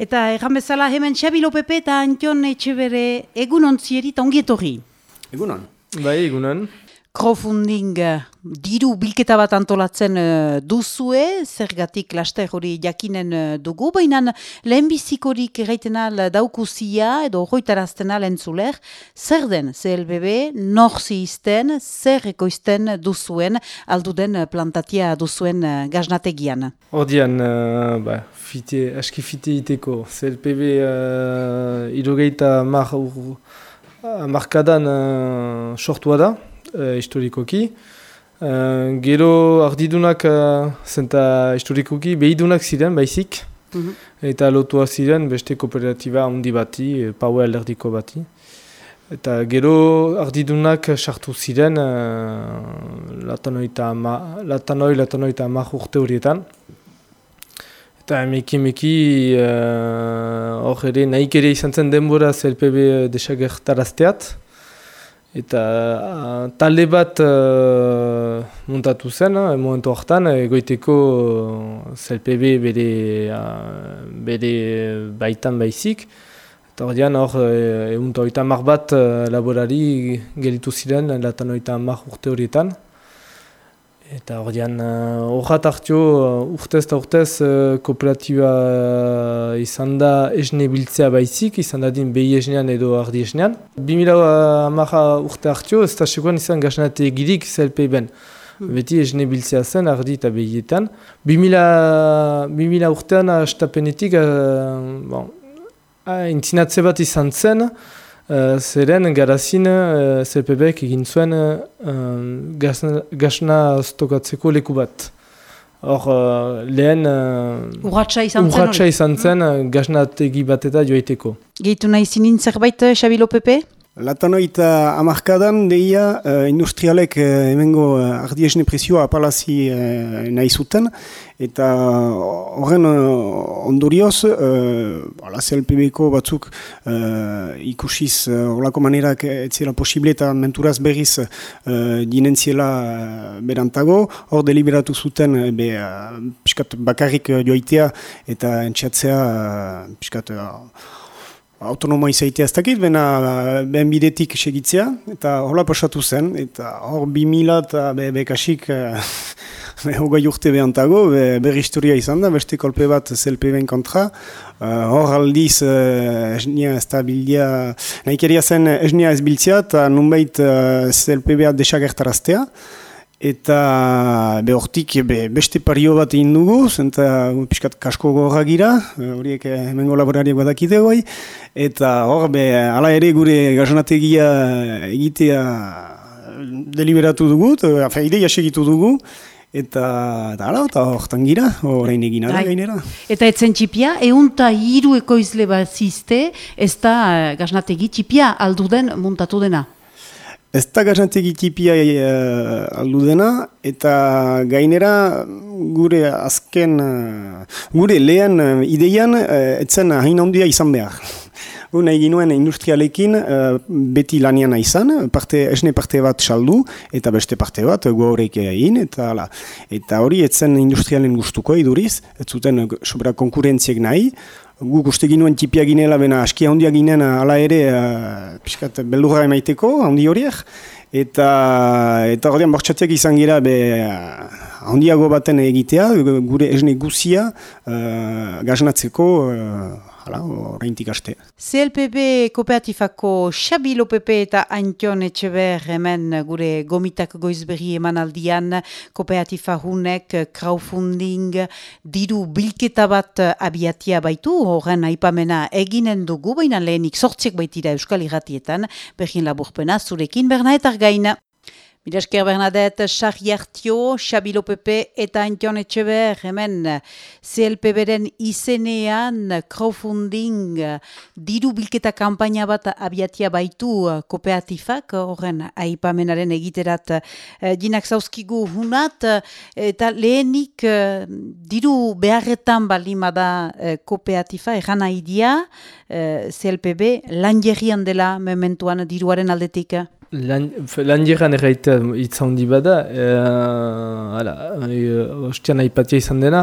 Eta erran bezala hemen Xabilo Pepe eta Antion Etxebere egun ontzieri eta ongietorri. Egunon. Bai, egunon. Crowdfunding eh, diru bilketa bat antolatzen uh, duzue, zergatik laster hori jakinen uh, dugu, baina lehenbizikorik erraiten al daukuzia edo horretarazten al entzuler, zer den CLBB, nor izten, zer ekoizten duzuen, alduden plantatia duzuen uh, gaznategian? Hordian, uh, ba, fite, aski fite iteko, CLPB uh, irogeita mar, uh, markadan uh, sortua da, uh, historikoki. Uh, gero ardidunak uh, zenta historikoki behidunak ziren baizik. Mhm. Eta lotua ziren beste kooperatiba handi bati, Power alderdiko bati. Eta gero ardidunak sartu ziren uh, latanoita latanoi, latanoita amak urte horietan. Eta emeki emeki hor uh, ere nahik ere izan zen denbora ZLPB desagertarazteat. Eta uh, talde bat uh, muntatu zen, uh, momentu horretan, egoiteko uh, ZLPB bere, bere baitan baizik. Eta hor dian hor, egun uh, mar bat uh, laborari gelitu ziren, latan oita mar urte horietan. Eta hor dian, horret uh, hartio, uh, urtez eta urtez, uh, kooperatiba izan da esne biltzea baizik, izan da din behi esnean edo ardi esnean. 2000 amarra urte hartio, ez da sekoan izan gaznate egirik zelpe ben. Hmm. Beti esne biltzea zen, ardi eta behietan. 2000, 2000 urtean astapenetik, uh, bon, intzinatze bat izan zen, Uh, zeren garazin uh, ZPBek egin zuen uh, gasna stokatzeko leku bat. Hor, uh, lehen... Uh, urratxa izan zen? Urratxa izan zen uh, gasnategi bat eta joaiteko. Gehitu nahi zinin zerbait, Xabilo Pepe? Latanoita amarkadan deia uh, industrialek uh, emengo uh, ardiesne presioa apalazi uh, nahi zuten. Eta horren uh, ondorioz uh, CLPB-ko batzuk uh, ikusiz uh, manerak etzela posible eta menturaz berriz uh, dinentziela berantago. Hor deliberatu zuten uh, be, uh, bakarrik joaitea eta entxatzea uh, piskat, uh, autonomoa izaitea ez dakit, bena ben bidetik segitzea, eta hola pasatu zen, eta hor bi mila eta be, bekasik hogei urte behantago, be, berri historia izan da, beste kolpe bat ZLP-ben kontra, uh, hor aldiz uh, esnia ez da bildia, nahi zen esnia ez biltzea, eta nunbait uh, ZLP-bea desagertaraztea, Eta behortik be, beste pario bat egin dugu, zenta piskat kasko gorra gira, horiek hemengo laborariak badakide guai. Eta hor, be, ala ere gure gazanategia egitea deliberatu dugu, eta ideia segitu dugu. Eta hala, eta horretan gira, horrein egin ara bai. gainera. Eta etzen txipia, egun eta hiru ekoizle bat ziste, ez da eh, gaznategi txipia alduden muntatu dena. Ez da gazantegi tipia uh, aldu dena, eta gainera gure azken, uh, gure lehen uh, ideian etzen hain handia izan behar. Gu nahi ginuen industrialekin beti laniana izan, parte, esne parte bat saldu, eta beste parte bat gu horrek egin, eta, eta hori etzen industrialen gustuko iduriz, ez zuten sobra konkurentziek nahi, guk uste ginuen tipia ginela, bena askia handia ginen ala ere, uh, piskat, beldurra emaiteko, handi horiek, eta eta horrean bortxatiak izan gira be handiago baten egitea, gure esne guzia uh, gaznatzeko hala, horreintik aste. CLPB kooperatifako Xabi Lopepe eta Antion Etxeber hemen gure gomitak goizberri eman aldian kooperatifa hunek crowdfunding diru bilketa bat abiatia baitu, horren aipamena eginen dugu, baina lehenik sortziek baitira Euskal Iratietan, bergin laburpena zurekin bernaetar gaina. Miresker Bernadette, Charri Artio, Xabilo Pepe eta Antion Etxeber, hemen CLPB-ren izenean crowdfunding diru bilketa kampaina bat abiatia baitu kooperatifak, horren aipamenaren egiterat eh, zauzkigu hunat, eta lehenik eh, diru beharretan balima da eh, kooperatifa, egan idea CLPB lan dela mementuan diruaren aldetik. Lan jiran erraita itzaundi bada, e, ala, e, ostian aipatia izan dena,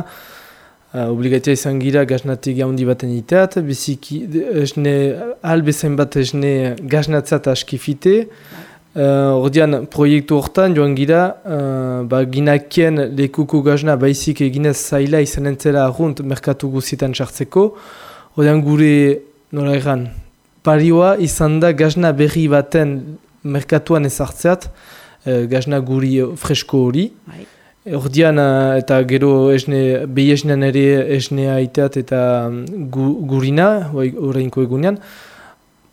uh, obligatia izan gira gaznatik handi baten iteat, biziki, esne, albezain bat esne gaznatzat askifite, Uh, ordean, proiektu hortan joan gira, uh, ba, ginakien lekuko gazna baizik eginez zaila izan entzela arrunt merkatu guzietan sartzeko. Ordean gure, nola egan, parioa izan da gazna berri baten merkatuan ezartzeat, uh, gazna guri fresko hori. Bai. Ordean, uh, eta gero esne, behi esnean ere esnea iteat eta mm, gu, gurina, horreinko egunean.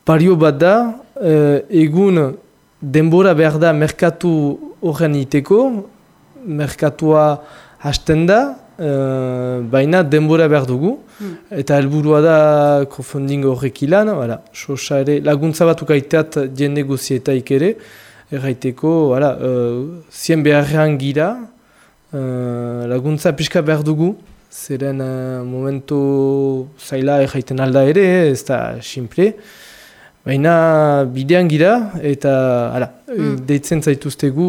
Pario bat da, uh, egun denbora behar da merkatu horren iteko, merkatua hasten da, uh, baina denbora behar dugu, hmm. eta helburua da crowdfunding horrek ilan, voilà, ere, laguntza bat ukaiteat jende guzietaik ere, erraiteko, voilà, uh, zien beharrean gira, uh, laguntza pixka behar dugu, zeren uh, momentu zaila erraiten alda ere, ez da simple, Baina bidean gira eta ala, mm. deitzen zaituztegu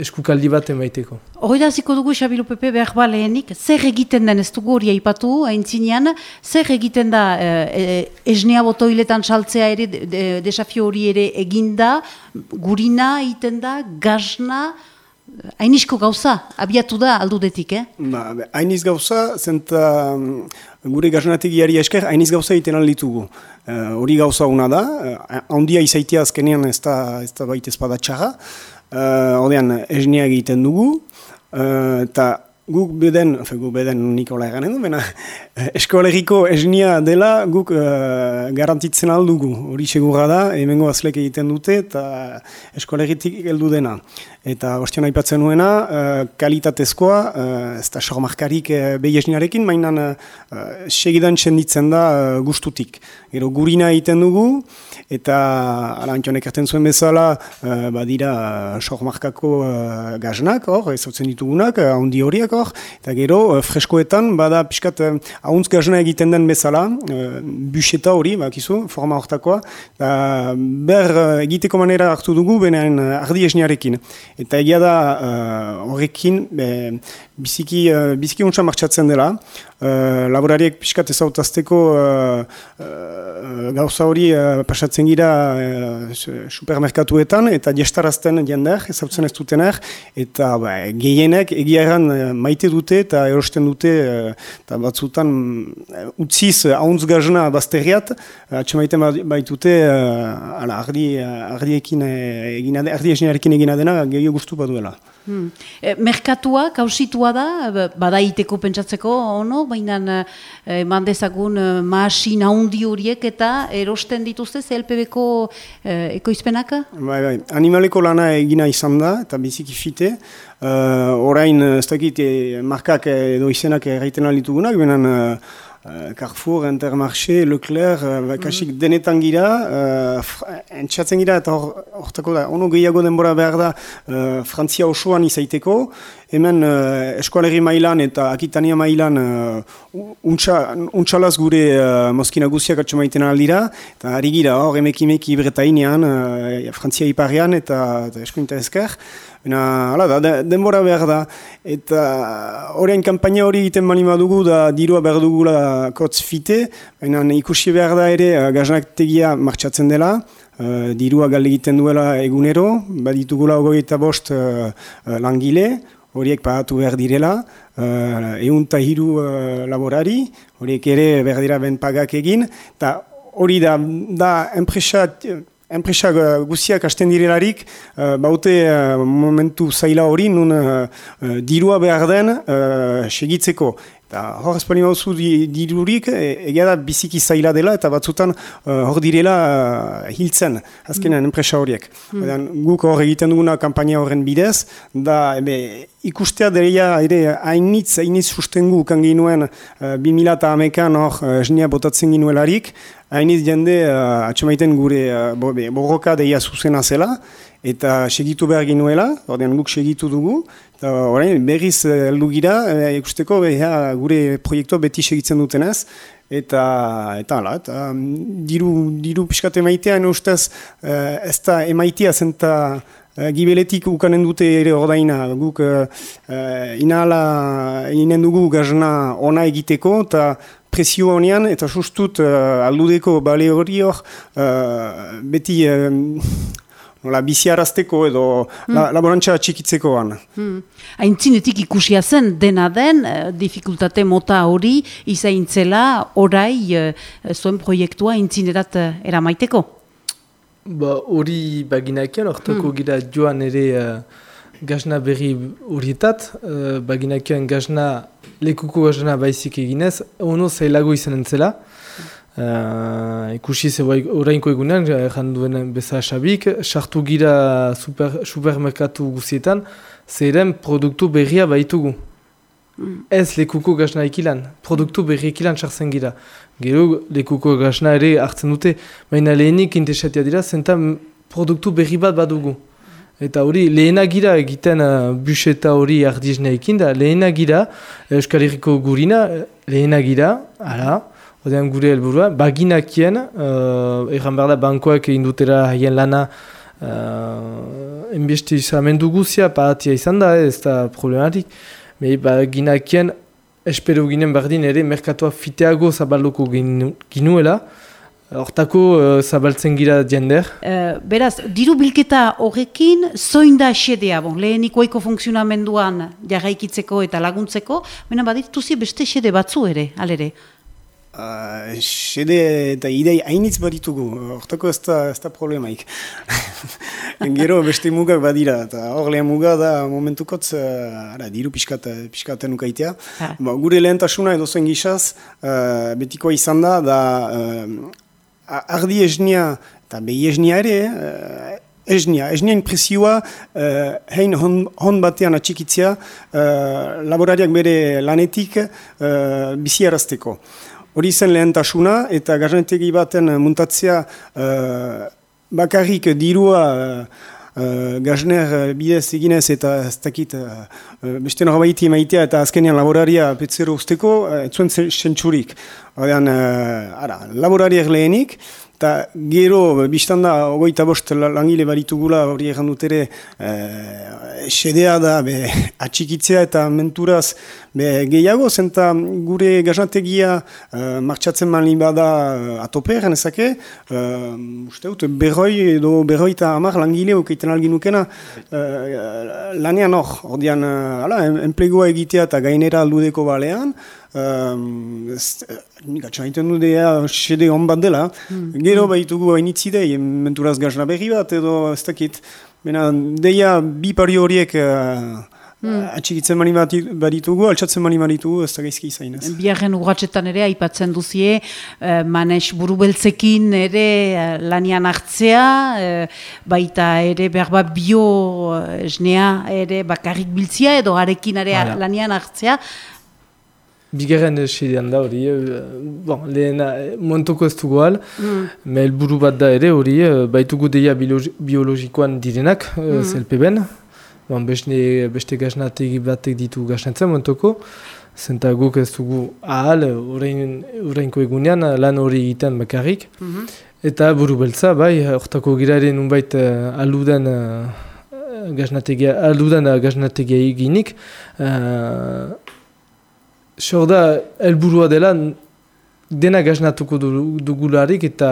eskukaldi bat emaiteko. Hori da ziko dugu Xabilo Pepe behar ba lehenik, zer egiten den ez dugu hori aipatu haintzinean, zer egiten da e, e, esnea botoiletan saltzea ere, de, desafio hori ere eginda, gurina egiten da, gazna, Hainizko gauza, abiatu da aldudetik, eh? Ba, hainiz gauza, zenta gure gaznatik jari esker, hainiz gauza egiten alditugu. Uh, hori gauza una da, uh, handia izaitia azkenean ez da, ez da baita espada txarra. Uh, esnea egiten dugu, eta guk beden, fe, guk beden Nikola eganen du, bena eskolegiko esnia dela guk uh, garantitzen aldugu. Hori segura da, hemengo azlek egiten dute eta eskolegitik heldu dena. Eta ostion aipatzen nuena, uh, kalitatezkoa, uh, ez da sormarkarik uh, behi esniarekin, mainan uh, segidan txenditzen da uh, gustutik. Gero gurina egiten dugu, eta ala antionek zuen bezala, uh, badira sormarkako uh, gaznak, hor, ez ditugunak, handi horiak, hor, eta gero uh, freskoetan, bada piskat uh, ahuntz gazna egiten den bezala, uh, buseta hori, bakizu, forma hortakoa, uh, ber egiteko manera hartu dugu, benen ardi esniarekin. Eta egia da horrekin biziki, uh, biziki untsa martxatzen dela. Uh, laborariek pixkat ezautazteko uh, uh, gauza hori uh, pasatzen gira uh, supermerkatuetan eta jestarazten jender, ezautzen ez dutenak, eta ba, gehienek egia erran maite dute eta erosten dute eta batzutan uh, utziz uh, hauntz gazna bazterriat, atxe ba, baitute uh, ardi, ardiekin egina, ardi egina dena gehiago guztu baduela. Hmm. E, merkatua, kausitua da, badaiteko pentsatzeko, ono, baina e, eman dezagun e, maasin haundi horiek eta erosten dituzte ZLPB-ko e, ekoizpenak? Bai, bai, animaleko lana egina izan da, eta biziki fite, uh, orain, ez dakit, markak edo izenak erraiten alitugunak, benen, uh, Uh, Carrefour, Intermarché, Leclerc, uh, kasik mm. -hmm. denetan gira, uh, entxatzen gira eta hortako or, da, ono gehiago denbora behar da uh, Frantzia osoan izaiteko, hemen uh, eskualerri mailan eta akitania mailan uh, untxalaz gure uh, moskina guziak atxo maiten aldira, eta ari gira hor emekimeki bretainean, uh, Frantzia iparrean eta, eta eskuinta ezker, Baina, hala da, denbora behar da. Eta horrein kampaina hori egiten mani dugu da dirua behar dugula kotz fite. Baina ikusi behar da ere uh, gaznak tegia martxatzen dela. Uh, dirua gal egiten duela egunero. Baditugula ogoi eta bost uh, langile. Horiek pagatu behar direla. Uh, Egun eta hiru uh, laborari. Horiek ere behar dira ben pagak egin. Ta hori da, da enpresa enpresa guziak hasten direlarik, uh, baute uh, momentu zaila hori, nun uh, dirua behar den uh, segitzeko. Eta hor espalima hauzu dirurik, e, egia da biziki zaila dela eta batzutan hor direla hiltzen, azkenean mm. enpresa horiek. Mm. Guk hor egiten duguna kampaina horren bidez, da ebe, ikustea dereia ere hainitz, hainitz sustengu kan ginuen uh, 2000 amekan hor uh, botatzen ginuelarik, hainiz jende uh, atxemaiten gure uh, borroka deia zuzena zela, eta segitu behar ginuela, ordean guk segitu dugu, eta orain berriz uh, heldu gira, uh, ikusteko gure proiektua beti segitzen dutenez, eta eta ala, eta um, diru, diru piskate maitean ustez uh, ez da emaitia zenta gibeletik ukanen dute ere ordaina, guk uh, inala inen dugu gazna ona egiteko, eta presio honean, eta sustut uh, aldudeko bale hori hor, beti nola, biziarazteko edo hmm. la, laborantza txikitzeko gana. Hmm. Aintzinetik ikusia zen dena den, eh, dificultate mota hori izaintzela orai eh, zuen proiektua aintzinerat eh, eramaiteko? Ba, hori baginakian, ortako hmm. gira joan ere uh, gazna berri horietat, uh, baginakian gazna, lekuko gazna baizik eginez, ono zailago izan entzela, Uh, ikusi ze bai orainko egunean, jan duen beza xabik, sartu gira super, supermerkatu guzietan, zeiren produktu berria baitugu. Mm. Ez lekuko gazna ikilan, produktu berri ikilan sartzen gira. Gero lekuko gazna ere hartzen dute, baina lehenik intesatia dira, zenta produktu berri bat badugu. Eta hori, lehena gira egiten uh, buseta hori ardizna ikin da, lehena gira, Euskal Herriko gurina, lehena gira, ala, Odean gure helburua, baginakien, uh, erran behar da, bankoak egin dutera haien lana uh, enbesti izamendu guzia, pahatia izan da, ez da problematik. Me baginakien, espero ginen berdin ere, merkatoa fiteago zabalduko ginuela, Hortako uh, zabaltzen gira jender. Uh, beraz, diru bilketa horrekin, zoin da esedea, bon, lehenik oiko funksionamenduan jarraikitzeko eta laguntzeko, mena badituzi beste esede batzu ere, alere. Uh, Sede eta idei hainitz baditugu, hortako ez da, ez da problemaik. Gero beste mugak badira, eta hor lehen muga da momentukotz, uh, ara, diru piskat, piskaten ukaitea. Ba, gure lehentasuna edo zen gizaz, uh, betikoa izan da, da uh, ardi esnia eta behi esnia ere, uh, Esnia, esnia impresioa uh, hein hon, hon batean atxikitzea uh, laborariak bere lanetik uh, biziarazteko. Hori zen lehentasuna eta garnetegi baten muntatzea uh, bakarrik dirua uh, gazner bidez eginez eta ez dakit uh, beste norbaiti maitea eta azkenean laboraria petzero usteko, uh, etzuen zentsurik. Horrean, uh, laborariak lehenik, Eta gero, biztan da, ogoita bost langile baritugula hori egan dut ere, e, sedea da, be, atxikitzea eta menturaz be, gehiago, zenta gure gazategia e, martxatzen mali bada e, atope, egan ezake, e, uste dut, berroi edo berroi eta amar langile okeiten alginukena e, lanean hor, hor dian, enplegua egitea eta gainera aldudeko balean, Um, Nik atxan egiten du dea sede hon bat dela. Mm. Gero mm. baitugu hainitzi dei, menturaz gazna berri bat edo ez dakit. Bena, deia bi pari horiek uh, mm. atxikitzen mani baditugu, altsatzen mani baditugu, ez da gaizki izan. Biarren urratxetan ere, aipatzen duzie, uh, manes burubeltzekin ere uh, lanian hartzea, baita ere berba bio esnea ere bakarrik biltzia edo arekin ere lanian hartzea, Bigarren esidean da hori, eh, bon, lehen eh, montoko ez dugu al, mm. buru bat da ere hori, eh, baitugu deia biologikoan direnak, mm. zelpe ben, bon, beste, beste gaznategi batek ditu gaznatzen montoko, zenta guk ez dugu ahal, horreinko egunean, lan hori egiten bakarrik, mm eta buru beltza, bai, hortako giraren unbait uh, aluden uh, gaznategia, aludan gaznategia eginik, Sor da, elburua dela, dena gaznatuko dugularik eta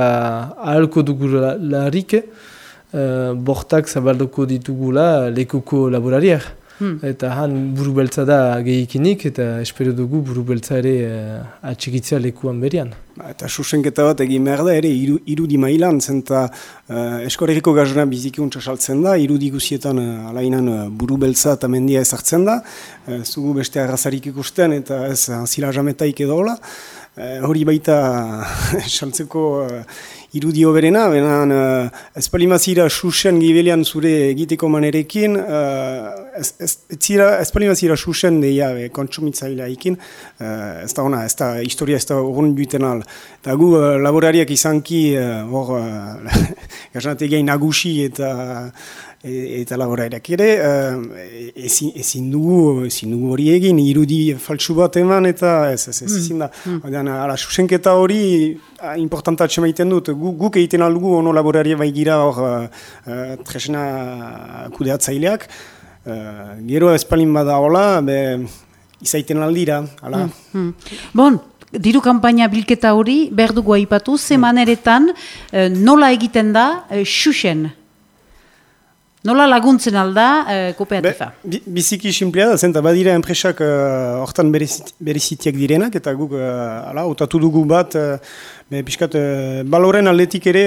ahalko dugularik, uh, bortak zabalduko ditugula lekuko laborariak. Hmm. Eta han buru beltza da gehikinik eta espero dugu buru beltza ere uh, atxikitzea lekuan berian. Ba, eta susenketa bat egin behar da ere iru, irudi mailan, zenta uh, eskoreriko gazna bizikuntza saltzen da, irudi guzietan uh, alainan uh, buru beltza eta mendia ezartzen da, uh, zugu beste arrazarik ikusten eta ez anzila jametaik edo hola. Uh, hori baita saltzeko uh, irudio berena, benan uh, ez palimazira susen gibelian zure egiteko manerekin, uh, ez, ez, ez palimazira susen deia be, kontsumitzailea ikin, uh, ez da ona, ez da historia ez da urun duiten al. Eta gu uh, laborariak izanki, hor, uh, gazanategiai nagusi eta e, eta laborairak ere, uh, ezin, ezin dugu, ezin dugu hori egin, irudi faltsu bat eman eta ez, ez, ez, ezin da. Mm. ala, susenketa hori importantatxe maiten dut, Gu, guk egiten aldugu ono laboraria bai gira hor uh, tresna kudeatzaileak, uh, gero espalin bada hola, be, izaiten aldira, ala. Mm. Bon, diru kanpaina bilketa hori, behar dugu aipatu, ze maneretan, nola egiten da, xuxen? Nola laguntzen alda uh, kooperatifa? Be, biziki simplea da, zenta badira enpresak uh, hortan berezitiak direnak, eta guk, uh, ala, otatu dugu bat, uh, be, uh, baloren aldetik ere,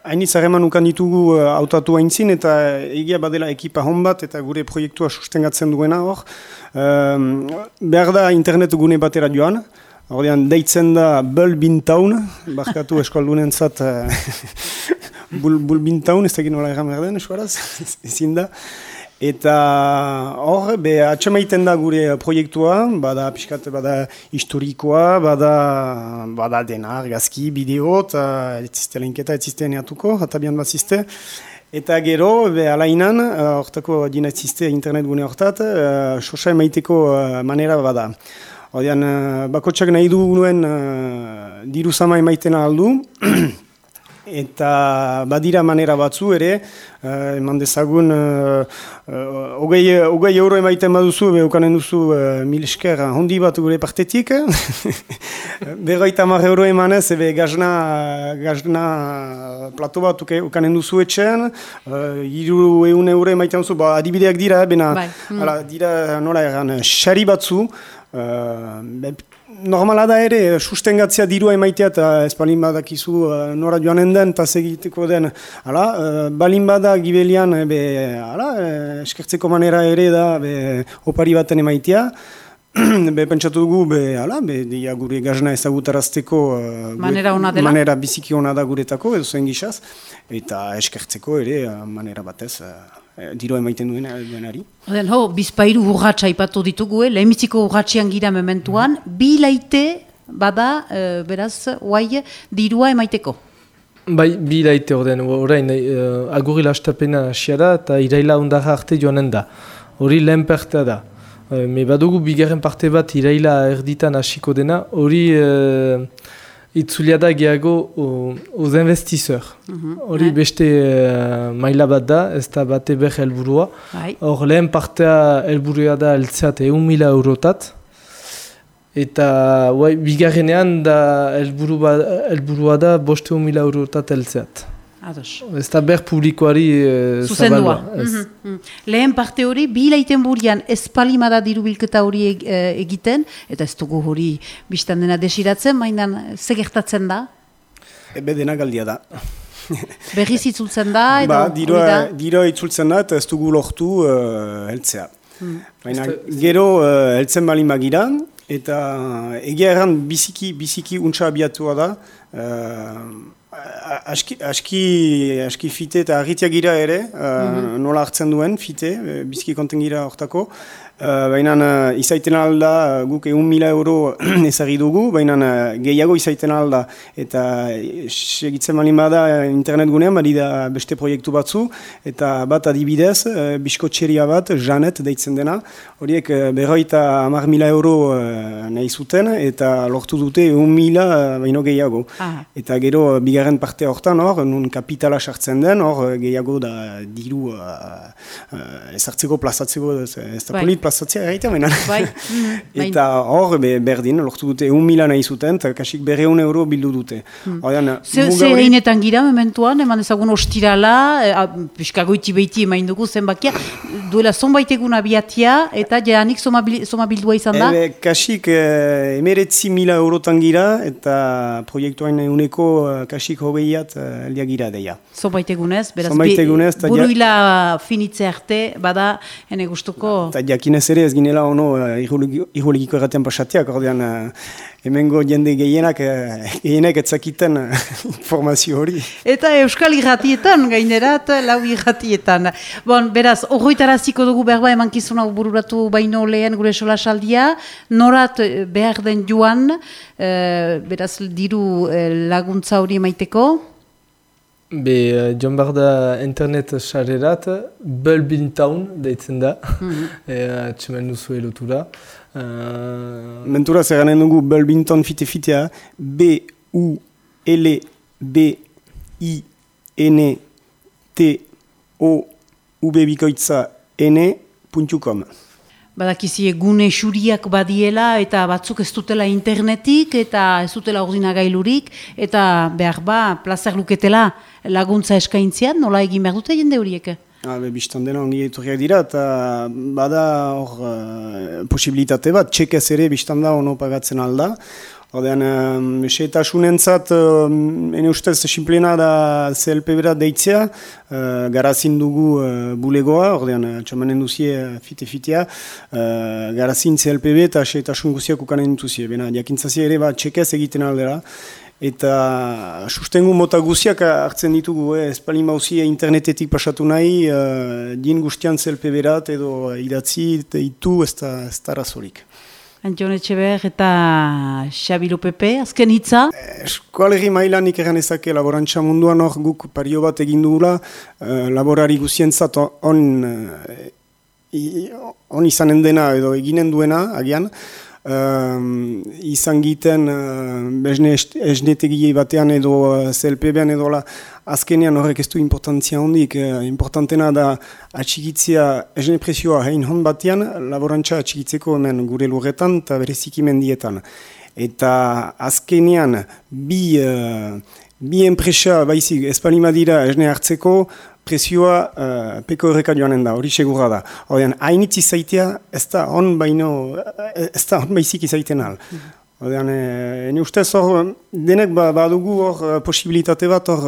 hainitz uh, ukan ditugu uh, autatu haintzin, eta egia badela ekipa hon bat, eta gure proiektua sustengatzen duena hor. Uh, behar da internet gune batera joan, Ordean, deitzen da Bulbintown, barkatu eskoldunen zat, Bulbintown, ez dakit nola egan behar den, esuaraz, ezin da. Eta hor, be, atxamaiten da gure proiektua, bada pixkat, bada historikoa, bada, bada dena, argazki, bideo, eta etziste lehinketa, etziste neatuko, eta bian bat ziste. Eta gero, be, alainan, hortako dina etziste internet gune hortat, uh, sosa emaiteko uh, manera bada. Odean, uh, bakotsak nahi du nuen uh, diru zama emaiten aldu, eta badira manera batzu ere, uh, eman dezagun, uh, uh, ogei, euro emaiten baduzu, beukanen duzu uh, mil esker hondi bat gure partetik. Berroita mar euro emanez, ebe gazna, gazna plato bat ukanen duzu etxean, uh, iru eun euro emaiten duzu, ba, adibideak dira, bena, bai. mm. ala, dira nola egan, xari batzu, uh, normala da ere, sustengatzea dirua emaitea eta ez balin badakizu uh, nora joanen den eta segiteko den. Hala, uh, balin bada gibelian, be, hala, uh, eskertzeko manera ere da, be, opari baten emaitea. be, pentsatu dugu, be, hala, be, dia gure gazna ezagutarazteko uh, manera, manera biziki ona da guretako, edo zen gizaz, eta eskertzeko ere uh, manera batez. Uh, Eh, diro emaiten duena duenari. Oden, ho, bizpairu urratxa ipatu ditugu, eh? lehemitziko urratxian gira mementuan, mm. bi laite bada, uh, beraz, guai, dirua emaiteko. Bai, bi laite orden, orain, uh, agurri lastapena da, eta iraila ondara arte joanen da. Hori lehen pertea da. Uh, me badugu bigarren parte bat iraila erditan hasiko dena, hori... Uh, itzulia da gehiago uz investizeur. Mhm, hori beste uh, maila bat da, ez da bate beh helburua. Bai. Hor lehen partea helburua da eltzeat egun mila eurotat. Eta bai, bigarrenean da helburua da boste egun mila eurotat eltzeat. Ados. Ez da ber publikoari e, zabalua. Mm -hmm. Lehen parte hori, bi laiten burian espalimada dirubilketa hori e, egiten, eta ez dugu hori biztan dena desiratzen, mainan ze gertatzen da? Ebe dena galdia da. Berriz itzultzen da? Edo, ba, diroa, diroa itzultzen da eta ez dugu lortu uh, heltzea. Hmm. Baina gero uh, heltzen bali eta egia erran biziki, biziki untsa abiatua da, uh, aski, aski, aski fite eta argitia gira ere, uh, nola hartzen duen fite, uh, biziki konten gira hortako. Uh, baina uh, izaiten alda uh, guk egun mila euro ezagri dugu, baina uh, gehiago izaiten alda eta segitzen mali bada internet gunean, bali da beste proiektu batzu eta bat adibidez, uh, biskotxeria bat, Janet deitzen dena, horiek uh, berroita amar mila euro uh, nahi zuten eta lortu dute egun mila uh, baino gehiago. Eta gero uh, bigarren parte hortan hor, nun kapitala sartzen den, hor gehiago da diru uh, uh, ezartzeko plazatzeko ez, da bai. Plazatzea egiten menan. Bai. Mm, eta hor, be, berdin, lortu dute, un mila nahi zuten, eta kasik berreun euro bildu dute. Mm. Zer heinetan gira, mementuan, eman ezagun ostirala, e, piskagoiti behiti emain dugu zenbakia, duela zonbait egun abiatia, eta janik zoma, bildua izan da? Ebe, kasik e, emeretzi mila eurotan gira, eta proiektuain uneko e, kasik hogeiat elia gira deia. Zonbait egunez, beraz, egunez, buruila finitze arte, bada, hene gustuko... Eta jakinez ere ez ginela ono uh, irrolegiko erraten pasatiak, ordean uh, hemengo jende gehienak, uh, gehienak etzakiten uh, informazio hori. Eta Euskal irratietan, gainerat, lau irratietan. Bon, beraz, horretaraziko dugu berba eman kizuna bururatu baino lehen gure sola saldia, norat behar den joan, beraz, diru laguntza hori maiteko? Be, uh, joan behar da internet sarerat, Bulbin Town deitzen da, mm -hmm. e, txemen duzu elotura. Uh... Mentura zer ganen dugu Bulbin Town fite-fitea, B-U-L-B-I-N-T-O-U-B bikoitza N.com. Badakizi egune xuriak badiela eta batzuk ez dutela internetik eta ez dutela ordinagailurik eta behar ba, plazer luketela laguntza eskaintzian, nola egin behar dute jende horiek? Ah, be, Bistan dena ongi etorriak dira eta bada hor uh, posibilitate bat, txekez ere bistan da ono pagatzen alda. Odean, um, seetasunentzat, um, ene ustez, simplena da CLP bera deitzea, uh, garazin dugu uh, bulegoa, ordean, uh, txamanen duzie fite-fitea, uh, garazin CLPB eta seetasun guziak ukanen duzie. Bena, jakintzazi ere bat txekez egiten aldera, eta sustengu mota guziak hartzen ditugu, eh? ez pali mauzia internetetik pasatu nahi, uh, din guztian CLP berat edo idatzi, itu ez da, ez da razorik. Antion Etxeber eta Xabi Lopepe, azken hitza? Eskualegi mailan nik egan ezake laborantza munduan hor guk pario bat egin dugula, uh, laborari guzientzat on, uh, on izanen dena edo eginen duena, agian, uh, izan giten uh, esnetegi batean edo uh, CLP-bean edo la, azkenean horrek ez du importantzia hondik, uh, importantena da atxigitzia esne presioa hein hon batean, laborantza atxigitzeko hemen gure lurretan eta berezik mendietan. Eta azkenean bi, uh, bi enpresa baizik espalima dira esne hartzeko, presioa uh, peko horreka joanen da, hori segura da. Horrean, hainitzi zaitea, ez da hon baino, ez da hon baizik izaiten al. Horrean, e, ustez hor, denek ba, badugu hor uh, posibilitate bat hor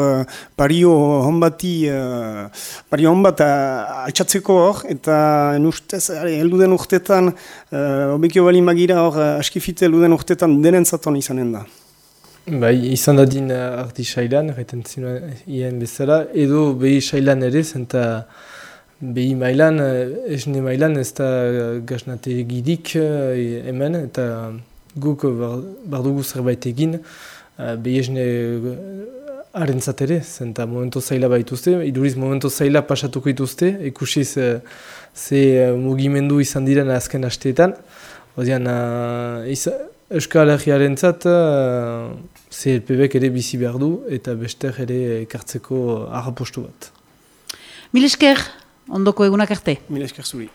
pario hon bati, uh, pario hon uh, altxatzeko hor, eta en ustez, heldu den urtetan, uh, obekio bali magira hor, uh, askifite heldu den urtetan denen zaton izanen da. Bai, izan da din uh, arti sailan, gaiten zinuen bezala, edo behi sailan ere, zenta behi mailan, uh, esne mailan ez da gaznate gidik hemen, eta guk bardugu zerbait egin, behi esne harentzat ere, zenta momento zaila baituzte, iduriz momento zaila pasatuko ituzte, ikusiz ze mugimendu izan diren azken hasteetan, Odean, uh, Euskal Herriaren zat, uh, CLPBek ere bizi behar du eta bester ere ekartzeko harrapostu bat. Mil esker, ondoko egunak arte. Mil esker zuri.